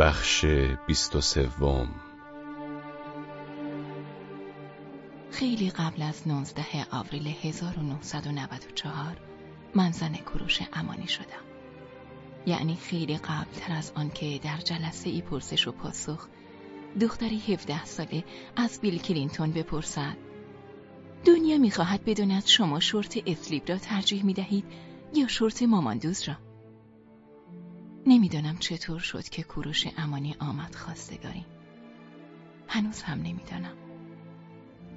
بخش بیست و سوم. خیلی قبل از 19 آوریل 1994 من زن کروش امانی شدم. یعنی خیلی قبل تر از آن که در جلسه ای پرسش و پاسخ دختری 17 ساله از بیل کلینتون بپرسد. دنیا می‌خواهد بداند شما شورت اسلیب را ترجیح می‌دهید یا شورت ماماندوز را؟ نمی‌دانم چطور شد که کوروش امانی آمد خواستگاری. هنوز هم نمی‌دانم.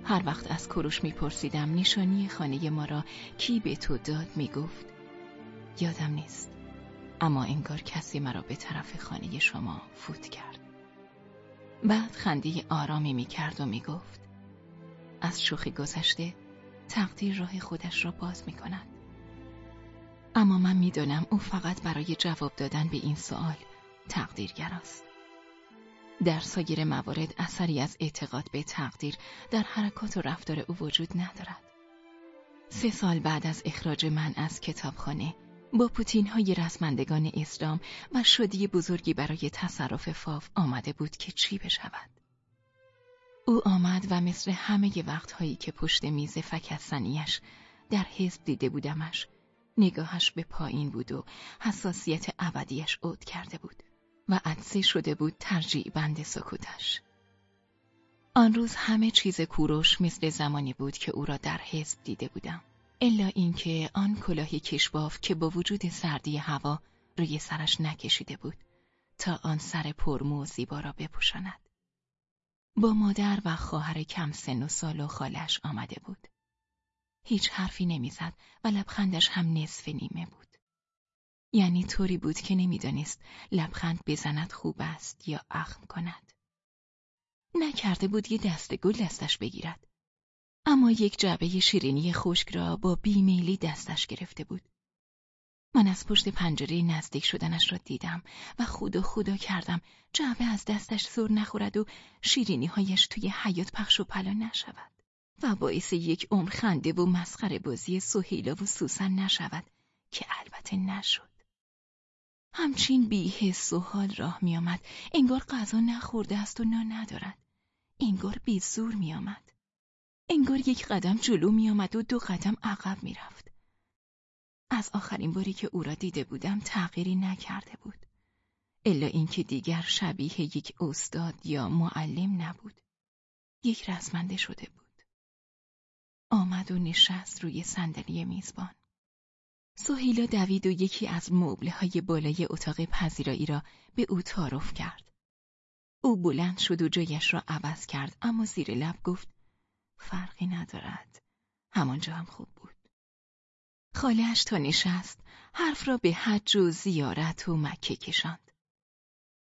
هر وقت از کوروش میپرسیدم نشانی خانه ما را کی به تو داد می‌گفت. یادم نیست. اما انگار کسی مرا به طرف خانه شما فوت کرد. بعد خنده آرامی می‌کرد و می‌گفت از شوخی گذشته تقدیر راه خودش را باز می‌کند. اما من می‌دانم او فقط برای جواب دادن به این سوال تقدیرگر است. در سایر موارد اثری از اعتقاد به تقدیر در حرکات و رفتار او وجود ندارد. سه سال بعد از اخراج من از کتابخانه با پوتین های رسمندگان اسلام و شدی بزرگی برای تصرف فاف آمده بود که چی بشود. او آمد و مثل همه وقتهایی که پشت میز فکستنیش در حزب دیده بودمش نگاهش به پایین بود و حساسیت ابدیش عود کرده بود و عدسه شده بود ترجیع بند سکوتش. آن روز همه چیز کوروش مثل زمانی بود که او را در حزب دیده بودم. الا اینکه آن کلاهی کشباف که با وجود سردی هوا روی سرش نکشیده بود تا آن سر پرمو زیبا را بپوشاند. با مادر و خواهر کم سن و سال و خالش آمده بود. هیچ حرفی نمی‌زد و لبخندش هم نصف نیمه بود. یعنی طوری بود که نمی‌دانست لبخند بزند خوب است یا اخم کند. نکرده بود یه دست گل دستش بگیرد. اما یک جعبه شیرینی خشک را با بیمیلی دستش گرفته بود. من از پشت پنجره نزدیک شدنش را دیدم و خدا خدا کردم جعبه از دستش سر نخورد و شیرینی هایش توی حیات پخش و پلا نشود. و باعث یک عمر خنده و مسخره بازی سهیلا و سوسن نشود که البته نشد. همچین بی حس و حال راه می آمد. انگار غذا نخورده است و نا ندارد. انگار بی زور می آمد. انگار یک قدم جلو می آمد و دو قدم عقب می رفت. از آخرین باری که او را دیده بودم تغییری نکرده بود. الا اینکه دیگر شبیه یک استاد یا معلم نبود. یک رزمنده شده بود. آمد و نشست روی صندلی میزبان. سهیلا دوید و یکی از مبله های بالای اتاق پذیرایی را به او تعارف کرد. او بلند شد و جایش را عوض کرد اما زیر لب گفت فرقی ندارد. همانجا هم خوب بود. خالهش تا نشست حرف را به حج و زیارت و مکه کشاند.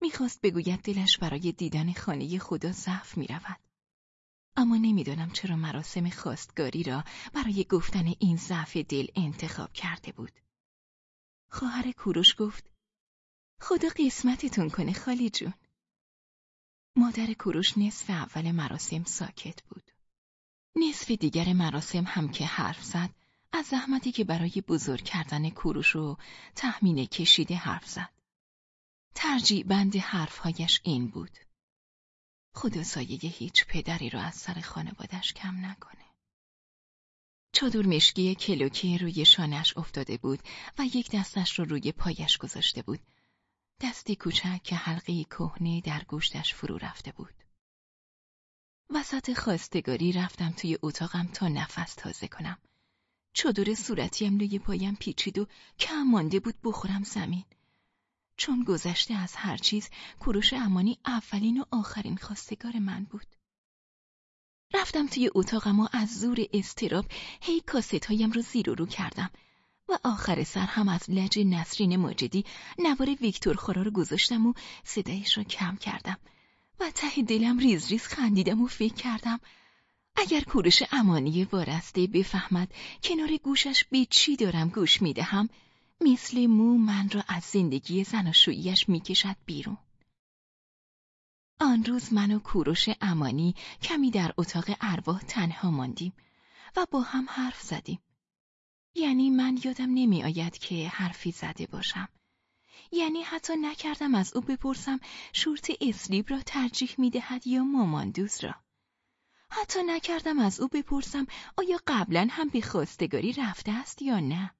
می‌خواست بگوید دلش برای دیدن خانه خدا ضعف می‌رود. اما نمی‌دانم چرا مراسم خواستگاری را برای گفتن این ضعف دل انتخاب کرده بود. خواهر کوروش گفت خدا قسمتتون کنه خالی جون. مادر کوروش نصف اول مراسم ساکت بود. نصف دیگر مراسم هم که حرف زد از زحمتی که برای بزرگ کردن کوروش و تحمین کشیده حرف زد. ترجیع بند حرفهایش این بود. خدا سایه هیچ پدری رو از سر خانوادش کم نکنه. چادر مشکی کلوکی روی شانش افتاده بود و یک دستش رو روی پایش گذاشته بود. دستی کوچک که حلقه کهنه در گوشتش فرو رفته بود. وسط خواستگاری رفتم توی اتاقم تا نفس تازه کنم. چادر صورتیم روی پایم پیچید و کم مانده بود بخورم زمین. چون گذشته از هر چیز کوروش امانی اولین و آخرین خواستگار من بود. رفتم توی اتاقم و از زور استراب هی کاست هایم رو زیر و رو کردم و آخر سر هم از لج نسرین ماجدی نوار ویکتور خورا رو گذاشتم و صدایش را کم کردم و ته دلم ریز ریز خندیدم و فکر کردم اگر کوروش امانی وارسته بفهمد کنار گوشش به چی دارم گوش می‌دهم مثل مو من را از زندگی زناشوییش می‌کشد بیرون. آن روز من و کوروش امانی کمی در اتاق ارواح تنها ماندیم و با هم حرف زدیم. یعنی من یادم نمی آید که حرفی زده باشم. یعنی حتی نکردم از او بپرسم شورت اسلیب را ترجیح می‌دهد یا ماماندوز را حتی نکردم از او بپرسم آیا قبلا هم به خواستگاری رفته است یا نه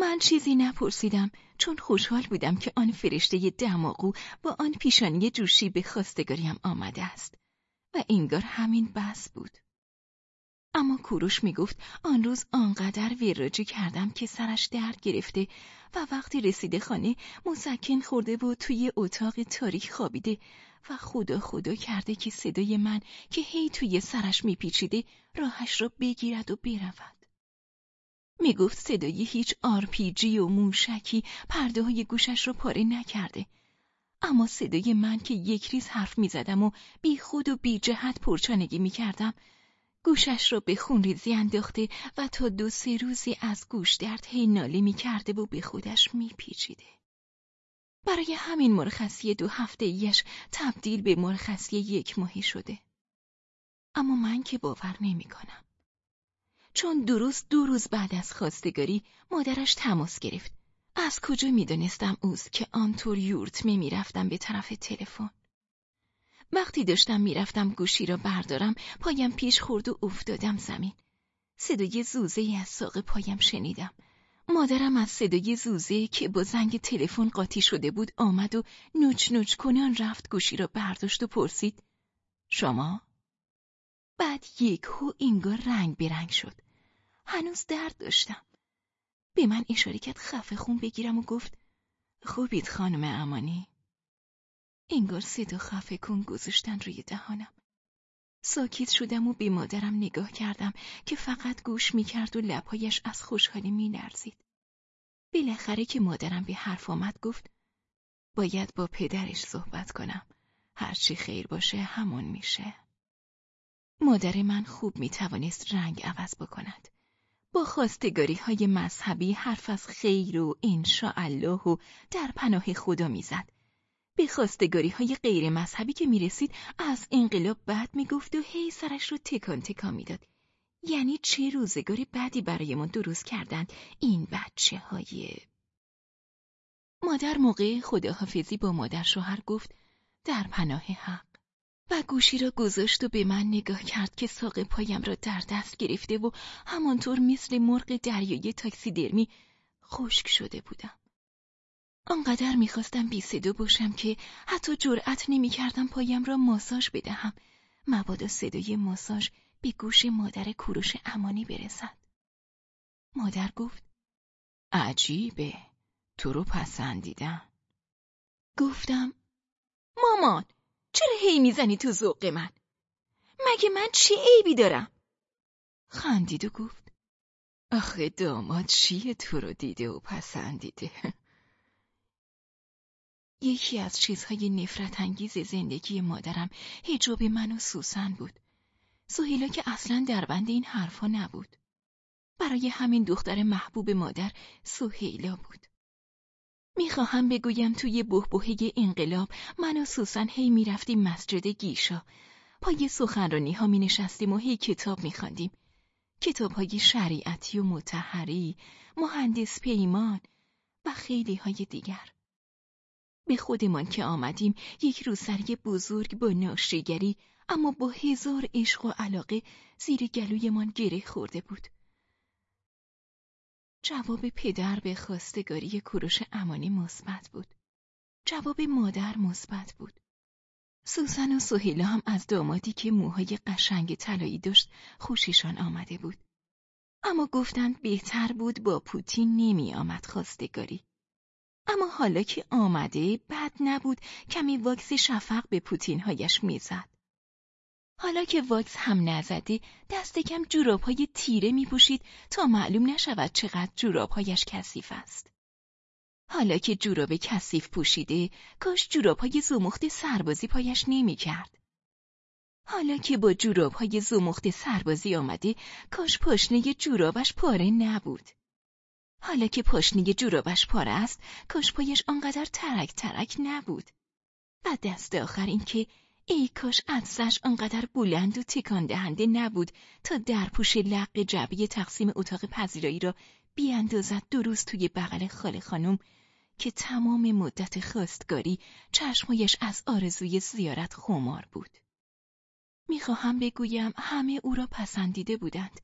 من چیزی نپرسیدم چون خوشحال بودم که آن فرشته دماغو با آن پیشانی جوشی به خواستگاریم آمده است و انگار همین بس بود اما کوروش می‌گفت آن روز آنقدر وراجی کردم که سرش درد گرفته و وقتی رسیده خانه مسکن خورده و توی اتاق تاریک خوابیده و خدا خدا کرده که صدای من که هی توی سرش میپیچیده راهش را بگیرد و برود. می‌گفت صدای هیچ آرپیجی و موشکی پرده های گوشش را پاره نکرده. اما صدای من که یک ریز حرف می‌زدم و بی خود و بی جهت پرچانگی می‌کردم گوشش را به خونریزی انداخته و تا دو سه روزی از گوش درد هی ناله می کرده و به خودش می پیچیده. برای همین مرخصی دو هفته ایش تبدیل به مرخصی یک ماهی شده. اما من که باور نمی کنم. چون درست دو روز بعد از خواستگاری مادرش تماس گرفت. از کجا می‌دانستم اوست که آنطور یورت می به طرف تلفن. وقتی داشتم می‌رفتم گوشی را بردارم پایم پیش خورد و افتادم زمین. صدای زوزه ای از ساق پایم شنیدم. مادرم از صدای زوزه که با زنگ تلفن قاطی شده بود آمد و نوچ نوچ کنان رفت گوشی را برداشت و پرسید شما؟ بعد یک هو انگار رنگ برنگ شد. هنوز درد داشتم. به من اشاره کرد خفه خون بگیرم و گفت خوبید خانم امانی؟ انگار صدا خفه کن گذاشتن روی دهانم. ساکت شدم و به مادرم نگاه کردم که فقط گوش می‌کرد و لبهایش از خوشحالی مینرزید. بالاخره که مادرم به حرف آمد گفت باید با پدرش صحبت کنم. هرچی خیر باشه همون میشه. مادر من خوب می‌توانست رنگ عوض بکند. با خواستگاری های مذهبی حرف از خیر و انشاءالله و در پناه خدا می‌زد. به خواستگاری های غیر مذهبی که می رسید از انقلاب بد می گفت و هی سرش رو تکان تکان می‌داد. یعنی چه روزگاری بدی برای ما درست کردند این بچه های... مادر موقع خداحافظی با مادر شوهر گفت در پناه حق و گوشی را گذاشت و به من نگاه کرد که ساق پایم را در دست گرفته و همانطور مثل مرغ دریایی تاکسی درمی خشک شده بودم. آنقدر می‌خواستم بی صدا باشم که حتی جرأت نمی‌کردم پایم را ماساژ بدهم. مبادا صدای ماساژ به گوش مادر کوروش امانی برسد. مادر گفت عجیبه تو رو پسندیدم. گفتم مامان! چرا هی می‌زنی تو ذوق من مگه من چی عیبی دارم خندید و گفت آخه داماد چیه تو رو دیده و پسندیده یکی از چیزهای نفرت انگیز زندگی مادرم هجاب من و سوسن بود. سهیلا که اصلا در بند این حرفا نبود. برای همین دختر محبوب مادر سهیلا بود. می‌خواهم بگویم توی بهبهه انقلاب من و سوسن هی می‌رفتیم مسجد گیشا. پای سخنرانی ها می نشستیم و هی کتاب می خواندیم. کتاب های شریعتی و متحری، مهندس پیمان و خیلی های دیگر. به خودمان که آمدیم یک روسری بزرگ با ناشیگری اما با هزار عشق و علاقه زیر گلویمان گره خورده بود. جواب پدر به خواستگاری کوروش امانی مثبت بود. جواب مادر مثبت بود. سوسن و سهیلا هم از دامادی که موهای قشنگ طلایی داشت خوششان آمده بود. اما گفتند بهتر بود با پوتین نمی آمد خواستگاری. اما حالا که آمده بد نبود کمی واکس شفق به پوتینهایش می‌زد. حالا که واکس هم نزده دست کم های تیره می پوشید تا معلوم نشود چقدر جورابهایش کثیف است. حالا که جوراب کثیف پوشیده کاش های زمخت سربازی پایش نمی کرد. حالا که با های زمخت سربازی آمده کاش پاشنه جورابش پاره نبود. حالا که پاشنی جورابش پاره است کاش پایش آنقدر ترک ترک نبود و دست آخر این که ای کاش عدسش آنقدر بلند و تکان دهنده نبود تا در پوش لق جعبه تقسیم اتاق پذیرایی را بیاندازد درست توی بغل خاله خانم که تمام مدت خواستگاری چشمایش از آرزوی زیارت خمار بود. می‌خواهم بگویم همه او را پسندیده بودند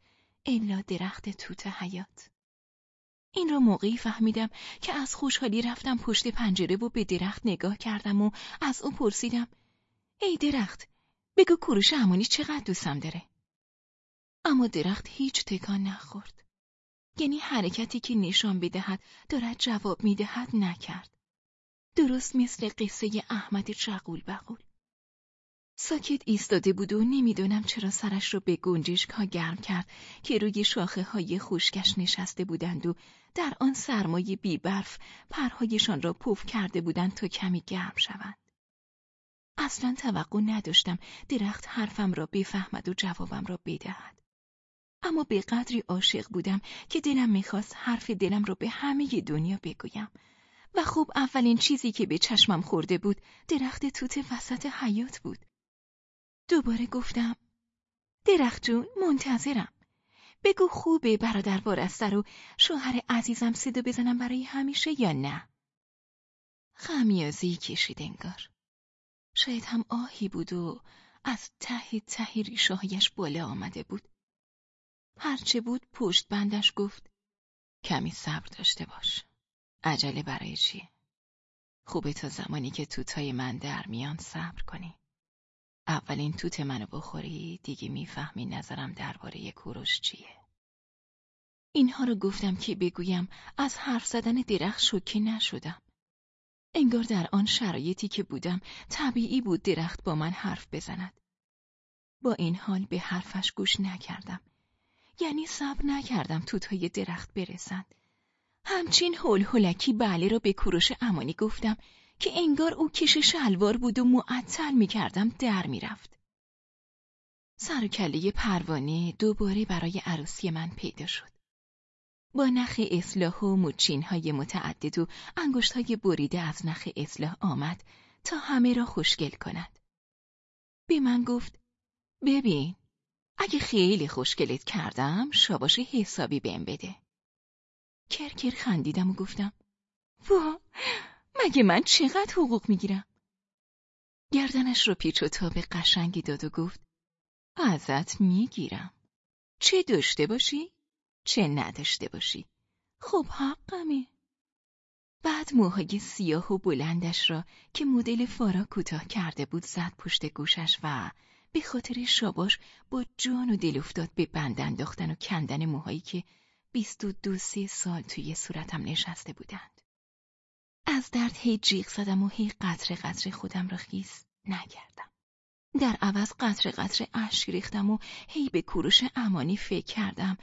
الا درخت توت حیات. این را موقعی فهمیدم که از خوشحالی رفتم پشت پنجره و به درخت نگاه کردم و از او پرسیدم ای درخت بگو کوروش امانی چقدر دوستم داره. اما درخت هیچ تکان نخورد. یعنی حرکتی که نشان بدهد دارد جواب می‌دهد نکرد. درست مثل قصه احمد چقول بقول ساکت ایستاده بود و نمی‌دونم چرا سرش را به گنجشک ها گرم کرد که روی شاخه های خوشگش نشسته بودند و در آن سرمایه بی برف پرهایشان را پف کرده بودند تا کمی گرم شوند. اصلا توقع نداشتم درخت حرفم را بفهمد و جوابم را بدهد. اما به قدری عاشق بودم که دلم می‌خواست حرف دلم را به همه دنیا بگویم و خب اولین چیزی که به چشمم خورده بود درخت توت وسط حیات بود. دوباره گفتم درخت جون منتظرم. بگو خوبه برادر وارستر و شوهر عزیزم صدا بزنم برای همیشه یا نه؟ خمیازی کشید انگار. شاید هم آهی بود و از ته ته ریشهایش بالا آمده بود. هرچه بود پشت بندش گفت کمی صبر داشته باش. عجله برای چی؟ خوبه تا زمانی که توتای من در میان صبر کنی. اولین توت منو بخوری دیگه می‌فهمی نظرم درباره کوروش چیه. اینها رو گفتم که بگویم از حرف زدن درخت شوکه نشدم. انگار در آن شرایطی که بودم طبیعی بود درخت با من حرف بزند. با این حال به حرفش گوش نکردم. یعنی صبر نکردم توتای درخت برسند. همچین هول هولکی بله را به کوروش امانی گفتم که انگار او کش شلوار بود و معطل می کردم در می رفت. سر کله پروانه دوباره برای عروسی من پیدا شد. با نخ اصلاح و مچین های متعدد و انگشت های بریده از نخ اصلاح آمد تا همه را خوشگل کند. به من گفت ببین اگه خیلی خوشگلت کردم شاباش حسابی بهم بده. کرکر خندیدم و گفتم وا مگه من چقدر حقوق می‌گیرم؟ گردنش رو پیچ و تاب قشنگی داد و گفت ازت می‌گیرم. چه داشته باشی؟ چه نداشته باشی. خب حقمه. بعد موهای سیاه و بلندش را که مدل فارا کوتاه کرده بود زد پشت گوشش و به خاطر شاباش با جان و دل افتاد به بند انداختن و کندن موهایی که بیست و دو سه سال توی صورتم نشسته بودند. از درد هی جیغ زدم و هی قطره قطره خودم را خیس نکردم. در عوض قطره قطره اشک ریختم و هی به کوروش امانی فکر کردم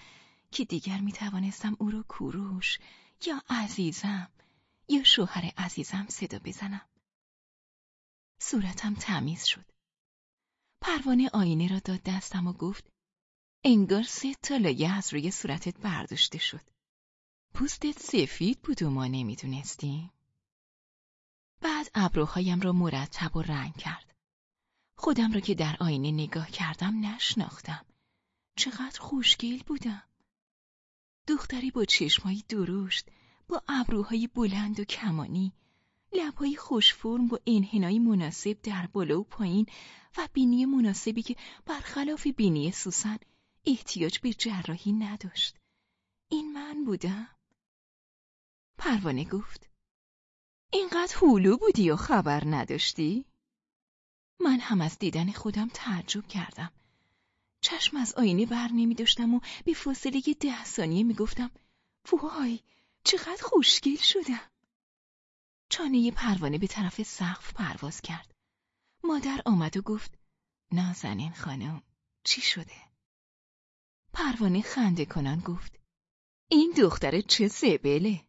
که دیگر می توانستم او را کوروش یا عزیزم یا شوهر عزیزم صدا بزنم. صورتم تمیز شد. پروانه آینه را داد دستم و گفت انگار سه تا لایه از روی صورتت برداشته شد. پوستت سفید بود و ما نمی‌دونستیم. بعد ابروهایم را مرتب و رنگ کرد. خودم را که در آینه نگاه کردم نشناختم. چقدر خوشگل بودم. دختری با چشمایی درشت، با ابروهای بلند و کمانی، لبهای خوشفرم با انحنایی مناسب در بالا و پایین و بینی مناسبی که برخلاف بینی سوسن احتیاج به جراحی نداشت. این من بودم. پروانه گفت اینقدر حولو بودی و خبر نداشتی؟ من هم از دیدن خودم تعجب کردم. چشم از آینه بر نمی داشتم و به فاصله ده ثانیه می گفتم وای چقدر خوشگل شدم. چانه پروانه به طرف سقف پرواز کرد. مادر آمد و گفت نازنین خانم چی شده؟ پروانه خنده کنان گفت این دختر چه زبله؟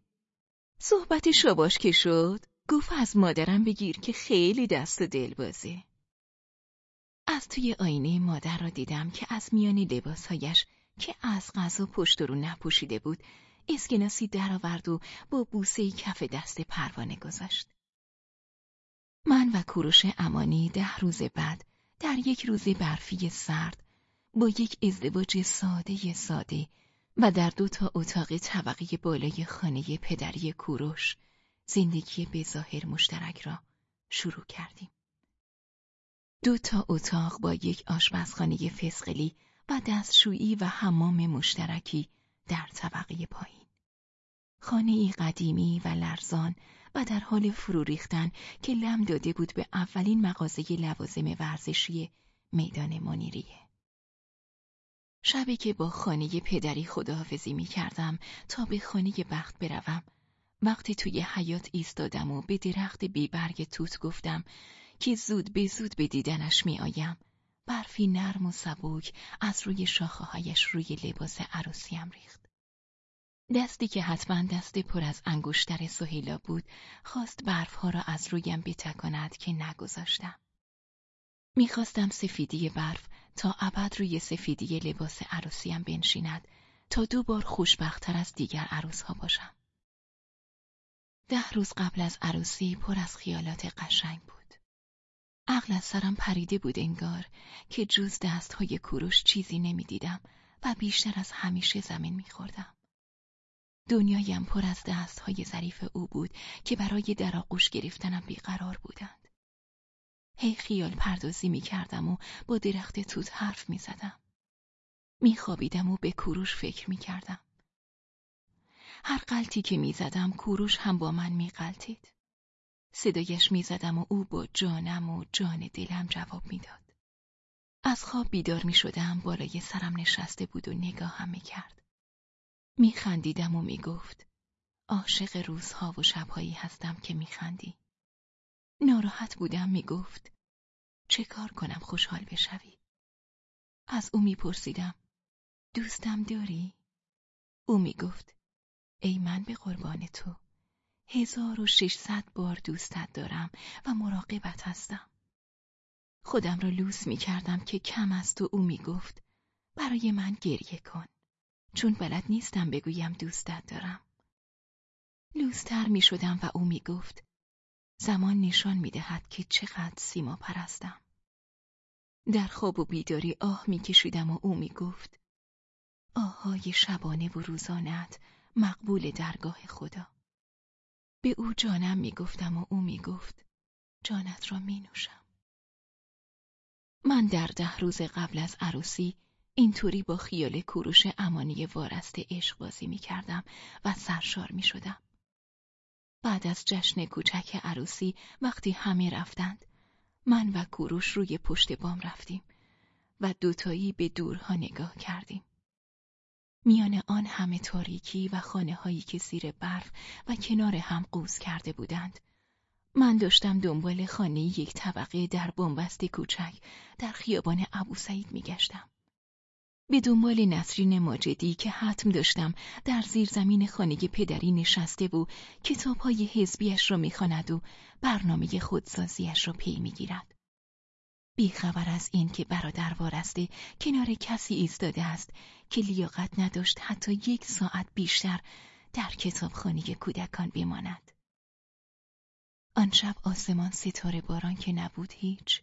صحبت شباش که شد گفت از مادرم بگیر که خیلی دست و دل بازه. از توی آینه مادر را دیدم که از میان لباسهایش که از غذا پشت رو نپوشیده بود اسکناسی درآورد و با بوسه کف دست پروانه گذاشت. من و کوروش امانی ده روز بعد در یک روز برفی سرد با یک ازدواج ساده ساده و در دو تا اتاق طبقه بالای خانه پدری کوروش زندگی به ظاهر مشترک را شروع کردیم. دو تا اتاق با یک آشپزخانه فسقلی و دستشویی و حمام مشترکی در طبقه پایین. خانه ای قدیمی و لرزان و در حال فرو ریختن که لم داده بود به اولین مغازه لوازم ورزشی میدان منیریه. شبی که با خانه پدری خداحافظی می کردم تا به خانه بخت بروم وقتی توی حیات ایستادم و به درخت بیبرگ توت گفتم که زود به زود به دیدنش می برفی نرم و سبک از روی شاخههایش روی لباس عروسیم ریخت. دستی که حتما دست پر از انگشتر سهیلا بود خواست برفها را از رویم بتکاند که نگذاشتم. می‌خواستم سفیدی برف تا ابد روی سفیدی لباس عروسیم بنشیند تا دو بار خوشبختتر از دیگر عروسها باشم. ده روز قبل از عروسی پر از خیالات قشنگ بود. عقل از سرم پریده بود انگار که جز دستهای کوروش چیزی نمی‌دیدم و بیشتر از همیشه زمین میخوردم. دنیایم پر از دستهای ظریف او بود که برای در آغوش گرفتنم بیقرار بودند. هی خیال پردازی می کردم و با درخت توت حرف می زدم. می خوابیدم و به کوروش فکر می کردم. هر قلتی که می زدم کوروش هم با من می قلتید. صدایش می زدم و او با جانم و جان دلم جواب می‌داد. از خواب بیدار می شدم بالای سرم نشسته بود و نگاهم می کرد. می خندیدم و می گفت عاشق روزها و شبهایی هستم که می خندی. ناراحت بودم می گفت چه کار کنم خوشحال بشوی؟ از او می پرسیدم دوستم داری؟ او می گفت ای من به قربان تو هزار و ششصد بار دوستت دارم و مراقبت هستم. خودم را لوس می کردم که کم است و او می گفت برای من گریه کن چون بلد نیستم بگویم دوستت دارم. لوستر می شدم و او می گفت زمان نشان می دهد که چقدر سیما پرستم. در خواب و بیداری آه می کشیدم و او می گفت آهای شبانه و روزانت مقبول درگاه خدا. به او جانم می گفتم و او می گفت جانت را می نوشم. من در ده روز قبل از عروسی اینطوری با خیال کوروش امانی وارست عشق بازی می کردم و سرشار می شدم. بعد از جشن کوچک عروسی وقتی همه رفتند من و کوروش روی پشت بام رفتیم و دوتایی به دورها نگاه کردیم. میان آن همه تاریکی و خانه هایی که زیر برف و کنار هم قوز کرده بودند. من داشتم دنبال خانه یک طبقه در بنبست کوچک در خیابان ابو سعید میگشتم. به دنبال نسرین ماجدی که حتم داشتم در زیرزمین خانه پدری نشسته و کتابهای حزبیش را می‌خواند و برنامه خودسازیش را پی می‌گیرد. بیخبر از این که برادر وارسته کنار کسی ایستاده است که لیاقت نداشت حتی یک ساعت بیشتر در کتابخانه کودکان بماند. آن شب آسمان ستاره باران که نبود هیچ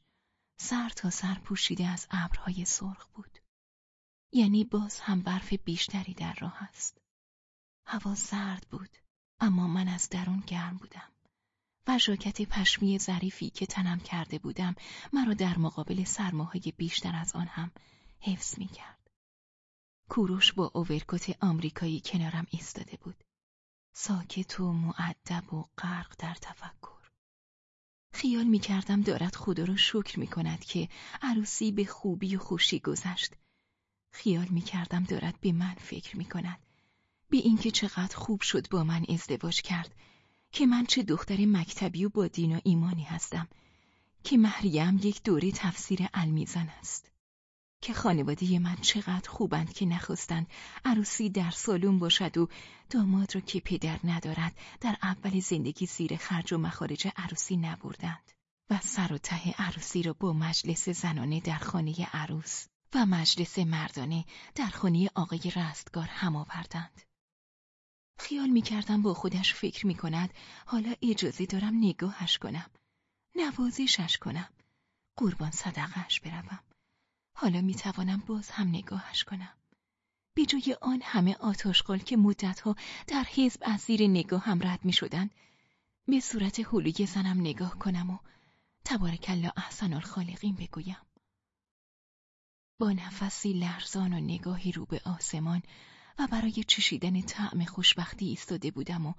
سر تا سر پوشیده از ابرهای سرخ بود. یعنی باز هم برف بیشتری در راه است. هوا سرد بود اما من از درون گرم بودم. و ژاکت پشمی ظریفی که تنم کرده بودم مرا در مقابل سرماهای بیشتر از آن هم حفظ می کرد. کوروش با اوورکوت آمریکایی کنارم ایستاده بود. ساکت و معدب و غرق در تفکر. خیال می کردم دارد خدا را شکر می کند که عروسی به خوبی و خوشی گذشت. خیال می کردم دارد به من فکر می کند. به اینکه چقدر خوب شد با من ازدواج کرد که من چه دختر مکتبی و با دین و ایمانی هستم که محریم یک دوره تفسیر المیزان است که خانواده من چقدر خوبند که نخواستند عروسی در سالون باشد و داماد را که پدر ندارد در اول زندگی زیر خرج و مخارج عروسی نبردند و سر و ته عروسی را با مجلس زنانه در خانه عروس و مجلس مردانه در خانه آقای رستگار هم آوردند. خیال می‌کردم با خودش فکر می‌کند. حالا اجازه دارم نگاهش کنم. نوازشش کنم. قربان صدقهش بروم. حالا می‌توانم باز هم نگاهش کنم. به جای آن همه آتاشقال که مدتها در حزب از زیر نگاه هم رد می به صورت حلوی زنم نگاه کنم و تبارکلا احسن الخالقین بگویم. با نفسی لرزان و نگاهی رو به آسمان و برای چشیدن طعم خوشبختی ایستاده بودم و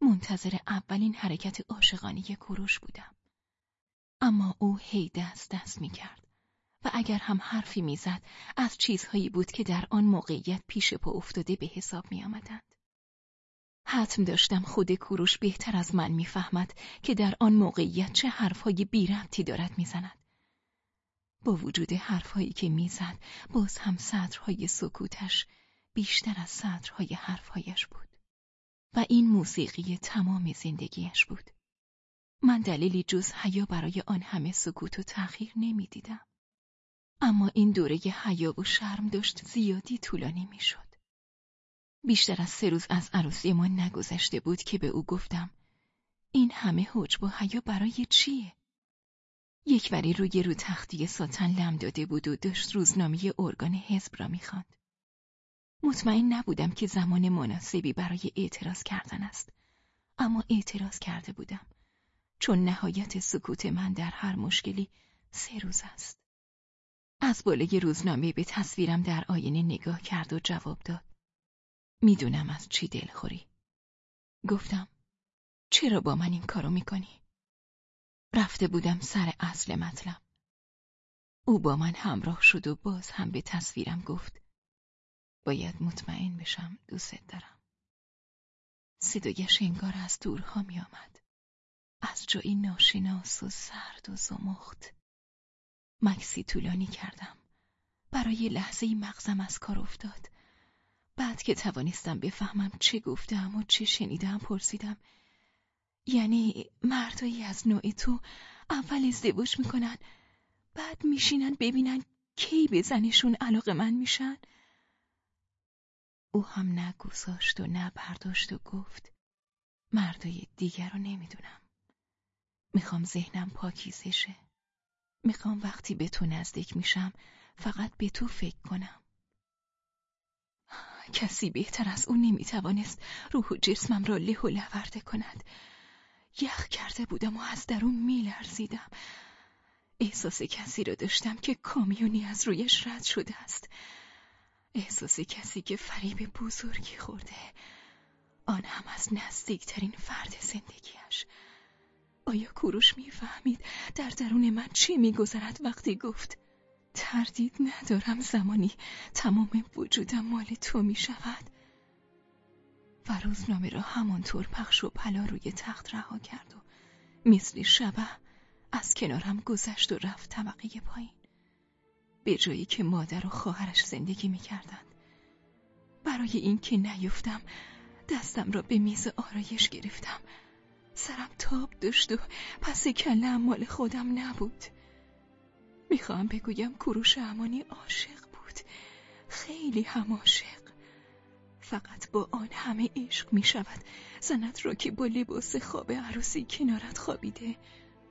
منتظر اولین حرکت عاشقانه کوروش بودم. اما او هی دست دست می کرد و اگر هم حرفی می‌زد از چیزهایی بود که در آن موقعیت پیش پا افتاده به حساب می آمدند. حتم داشتم خود کوروش بهتر از من می‌فهمد که در آن موقعیت چه حرفهای بیربطی دارد می‌زند. با وجود حرفهایی که می‌زد باز هم سطرهای سکوتش بیشتر از سطرهای حرفهایش بود. و این موسیقی تمام زندگیش بود. من دلیلی جز حیا برای آن همه سکوت و تأخیر نمی‌دیدم. اما این دوره حیا و شرم داشت زیادی طولانی می‌شد. بیشتر از سه روز از عروسی ما نگذشته بود که به او گفتم این همه حجب و حیا برای چیه؟ یک وری روی رو تختی ساتن لم داده بود و داشت روزنامه ارگان حزب را می‌خواند. مطمئن نبودم که زمان مناسبی برای اعتراض کردن است. اما اعتراض کرده بودم. چون نهایت سکوت من در هر مشکلی سه روز است. از بالای روزنامه به تصویرم در آینه نگاه کرد و جواب داد. می‌دونم از چی دلخوری. گفتم چرا با من این کارو می‌کنی؟ رفته بودم سر اصل مطلب. او با من همراه شد و باز هم به تصویرم گفت باید مطمئن بشم دوست دارم. صدایش انگار از دورها می آمد. از جایی ناشناس و سرد و زمخت. مکسی طولانی کردم. برای لحظه مغزم از کار افتاد. بعد که توانستم بفهمم چه گفتم و چه شنیدم پرسیدم. یعنی مردایی از نوع تو اول ازدواج می‌کنن بعد میشینن ببینن کی به زنشون علاقه من میشن او هم نه گذاشت و نه برداشت و گفت مردای دیگر رو نمی‌دونم. می‌خوام ذهنم پاکیزه شه می‌خوام وقتی به تو نزدیک میشم فقط به تو فکر کنم. کسی بهتر از او نمی‌توانست روح و جسمم را له و لورده کند. یخ کرده بودم و از درون میلرزیدم. احساس کسی را داشتم که کامیونی از رویش رد شده است. احساس کسی که فریب بزرگی خورده. آن هم از نزدیکترین فرد زندگیش آیا کوروش می‌فهمید در درون من چه میگذرد وقتی گفت تردید ندارم زمانی تمام وجودم مال تو می‌شود؟ و روزنامه را همانطور پخش و پلا روی تخت رها کرد و مثل شبه از کنارم گذشت و رفت طبقه پایین. به جایی که مادر و خواهرش زندگی می‌کردند. برای اینکه نیفتم دستم را به میز آرایش گرفتم. سرم تاب داشت و پس کله مال خودم نبود. می‌خواهم بگویم کروش امانی عاشق بود. خیلی هم عاشق. فقط با آن همه عشق می‌شود. زنت را که با لباس خواب عروسی کنارت خوابیده.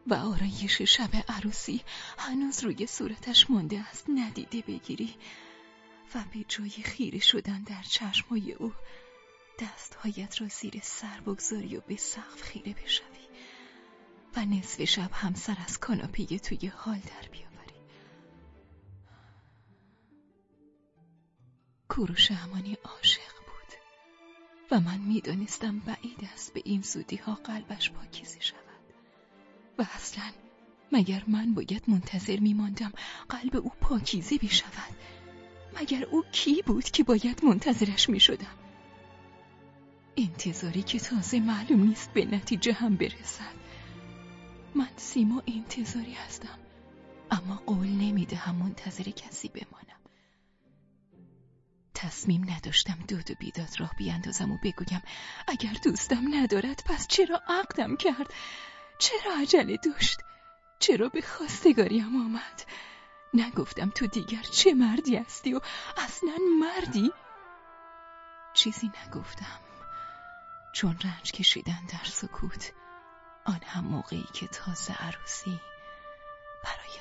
و آرایش شب عروسی هنوز روی صورتش مانده است ندیده بگیری. و به جای خیره شدن در چشمای او دستهایت را زیر سر بگذاری و به سقف خیره بشوی و نصف شب همسر از کاناپه توی حال در بیاوری. کوروش همانی عاشق بود و من می‌دانستم بعید است به این زودی قلبش پاکیزه شد و اصلا مگر من باید منتظر میماندم قلب او پاکیزه بشود؟ مگر او کی بود که باید منتظرش می‌شدم؟ انتظاری که تازه معلوم نیست به نتیجه هم برسد. من سیما انتظاری هستم اما قول نمی‌دهم منتظر کسی بمانم. تصمیم نداشتم دود و بیداد راه بیاندازم و بگویم اگر دوستم ندارد پس چرا عقدم کرد؟ چرا عجله داشت؟ چرا به خواستگاریم آمد؟ نگفتم تو دیگر چه مردی هستی و اصلا مردی؟ چیزی نگفتم چون رنج کشیدن در سکوت آن هم موقعی که تازه عروسی برای